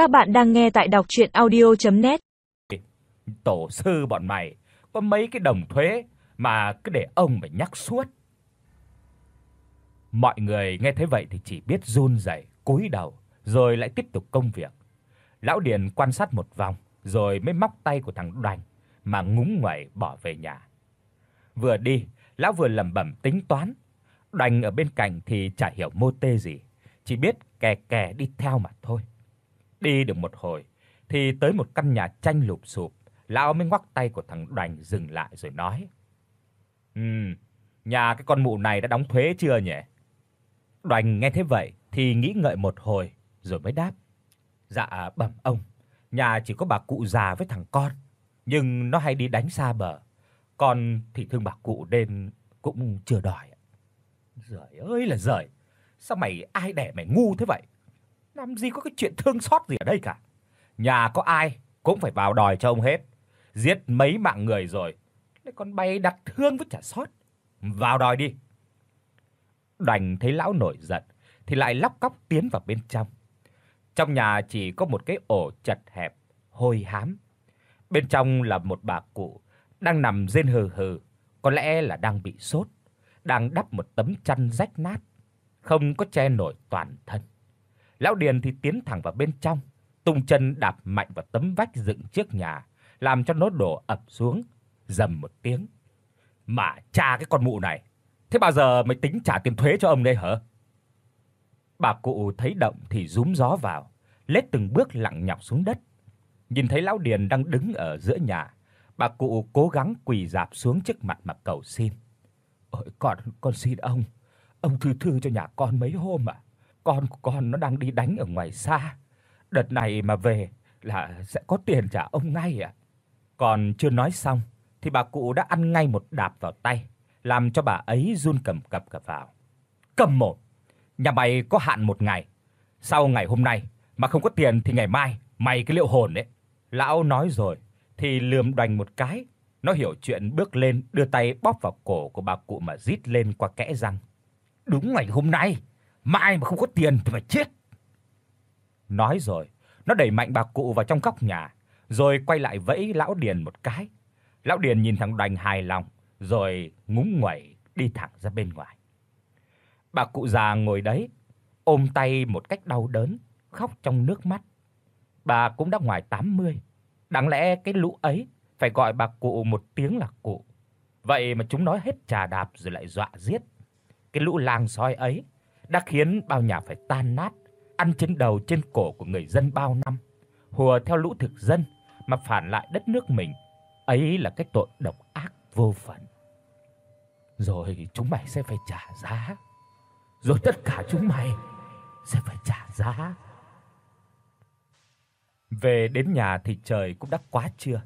Các bạn đang nghe tại đọc audio net Tổ sư bọn mày có mấy cái đồng thuế mà cứ để ông phải nhắc suốt. Mọi người nghe thấy vậy thì chỉ biết run rẩy, cúi đầu rồi lại tiếp tục công việc. Lão Điền quan sát một vòng rồi mới móc tay của thằng Đoành mà ngúng nguẩy bỏ về nhà. Vừa đi, lão vừa lẩm bẩm tính toán. Đoành ở bên cạnh thì chả hiểu mô tê gì, chỉ biết kè kè đi theo mà thôi. Đi được một hồi thì tới một căn nhà tranh lụp xụp, lão mới ngoắc tay của thằng Đoành dừng lại rồi nói: "Ừm, nhà cái con mụ này đã đóng thuế chưa nhỉ?" Đoành nghe thế vậy thì nghĩ ngợi một hồi rồi mới đáp: "Dạ bẩm ông, nhà chỉ có bà cụ già với thằng con, nhưng nó hay đi đánh xa bờ. còn thì thương bà cụ nên cũng chưa đòi." Giời ơi là giời. Sao mày ai đẻ mày ngu thế vậy? Làm gì có cái chuyện thương xót gì ở đây cả. Nhà có ai cũng phải vào đòi cho ông hết. Giết mấy mạng người rồi, lại còn bay đặt thương với trả sót. Vào đòi đi. Đành thấy lão nổi giận thì lại lóc cóc tiến vào bên trong. Trong nhà chỉ có một cái ổ chật hẹp, hôi hám. Bên trong là một bà cụ đang nằm rên hừ hừ, có lẽ là đang bị sốt, đang đắp một tấm chăn rách nát, không có che nổi toàn thân. Lão Điền thì tiến thẳng vào bên trong, tung chân đạp mạnh vào tấm vách dựng trước nhà, làm cho nó đổ ập xuống, rầm một tiếng. Mà cha cái con mụ này, thế bao giờ mới tính trả tiền thuế cho ông đây hả? Bà cụ thấy động thì rúm gió vào, lết từng bước lặng nhọc xuống đất. Nhìn thấy lão Điền đang đứng ở giữa nhà, bà cụ cố gắng quỳ rạp xuống trước mặt mà cầu xin. "Ôi con, con xin ông, ông thư thư cho nhà con mấy hôm ạ. Con của con nó đang đi đánh ở ngoài xa. Đợt này mà về là sẽ có tiền trả ông ngay ạ." Còn chưa nói xong thì bà cụ đã ăn ngay một đạp vào tay, làm cho bà ấy run cầm cập cả vào. "Cầm mồm, nhà mày có hạn một ngày. Sau ngày hôm nay mà không có tiền thì ngày mai mày cái liệu hồn đấy." Lão nói rồi thì lườm đoành một cái, nó hiểu chuyện bước lên đưa tay bóp vào cổ của bà cụ mà rít lên qua kẽ răng. "Đúng ngày hôm nay, mai mà không có tiền thì phải chết." Nói rồi, nó đẩy mạnh bà cụ vào trong góc nhà, rồi quay lại vẫy lão Điền một cái. Lão Điền nhìn thằng Đoành hài lòng, rồi ngúng nguẩy đi thẳng ra bên ngoài. Bà cụ già ngồi đấy, ôm tay một cách đau đớn, khóc trong nước mắt. Bà cũng đã ngoài 80, đáng lẽ cái lũ ấy phải gọi bà cụ một tiếng là cụ. Vậy mà chúng nói hết trà đạp rồi lại dọa giết. Cái lũ lang sói ấy đã khiến bao nhà phải tan nát, ăn trên đầu trên cổ của người dân bao năm, hùa theo lũ thực dân mà phản lại đất nước mình. Ấy là cái tội độc ác vô phận. Rồi chúng mày sẽ phải trả giá. Rồi tất cả chúng mày sẽ phải trả giá. Về đến nhà thì trời cũng đã quá trưa.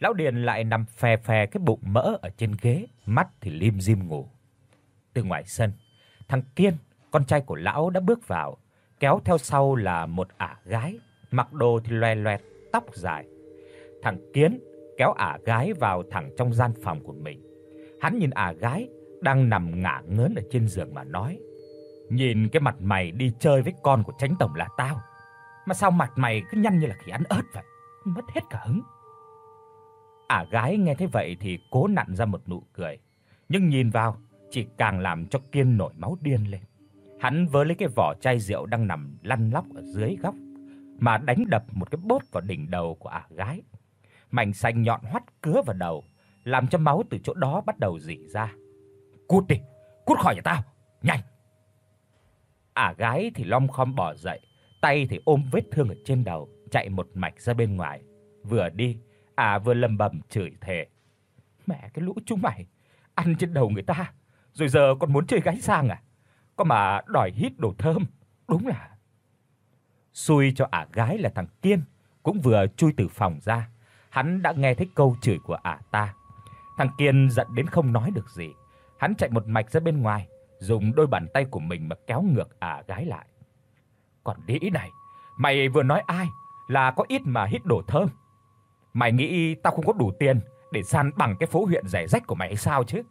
Lão Điền lại nằm phè phè cái bụng mỡ ở trên ghế, mắt thì lim dim ngủ. Từ ngoài sân, thằng Kiên, con trai của lão đã bước vào, kéo theo sau là một ả gái, mặc đồ thì loè loẹt, tóc dài. Thằng Kiến kéo ả gái vào thẳng trong gian phòng của mình. Hắn nhìn ả gái đang nằm ngả ngớn ở trên giường mà nói: "Nhìn cái mặt mày đi chơi với con của Tránh tổng là tao, mà sao mặt mày cứ nhăn như là khi ăn ớt vậy, mất hết cả hứng." Ả gái nghe thế vậy thì cố nặn ra một nụ cười, nhưng nhìn vào chỉ càng làm cho Kiên nổi máu điên lên. Hắn vớ lấy cái vỏ chai rượu đang nằm lăn lóc ở dưới góc mà đánh đập một cái bốt vào đỉnh đầu của ả gái. Mảnh xanh nhọn hoắt cứa vào đầu, làm cho máu từ chỗ đó bắt đầu rỉ ra. "Cút đi, cút khỏi nhà tao, nhanh." Ả gái thì lom khom bò dậy, tay thì ôm vết thương ở trên đầu, chạy một mạch ra bên ngoài. Vừa đi, ả vừa lầm bầm chửi thề. "Mẹ cái lũ chúng mày, ăn trên đầu người ta, rồi giờ còn muốn chơi gái sang à? Có mà đòi hít đồ thơm, đúng là Xui cho ả gái là thằng Kiên cũng vừa chui từ phòng ra, hắn đã nghe thấy câu chửi của ả ta. Thằng Kiên giận đến không nói được gì, hắn chạy một mạch ra bên ngoài, dùng đôi bàn tay của mình mà kéo ngược ả gái lại. "Còn đĩ này, mày vừa nói ai là có ít mà hít đồ thơm? Mày nghĩ tao không có đủ tiền để san bằng cái phố huyện rẻ rách của mày hay sao chứ?"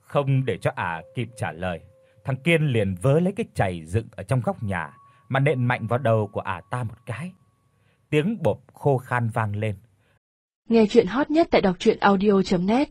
Không để cho ả kịp trả lời, thằng Kiên liền vớ lấy cái chày dựng ở trong góc nhà, mà nện mạnh vào đầu của ả ta một cái. Tiếng bộp khô khan vang lên. Nghe truyện hot nhất tại doctruyenaudio.net